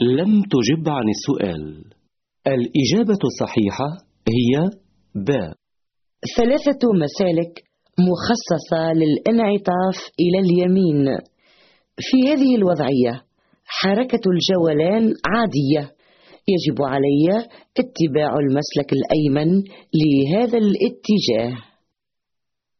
لم تجب عن السؤال. الإجابة الصحيحة هي ب. ثلاثة مسالك مخصصة للانعطاف إلى اليمين. في هذه الوضعية حركة الجولان عادية. يجب علي اتباع المسلك الأيمن لهذا الاتجاه.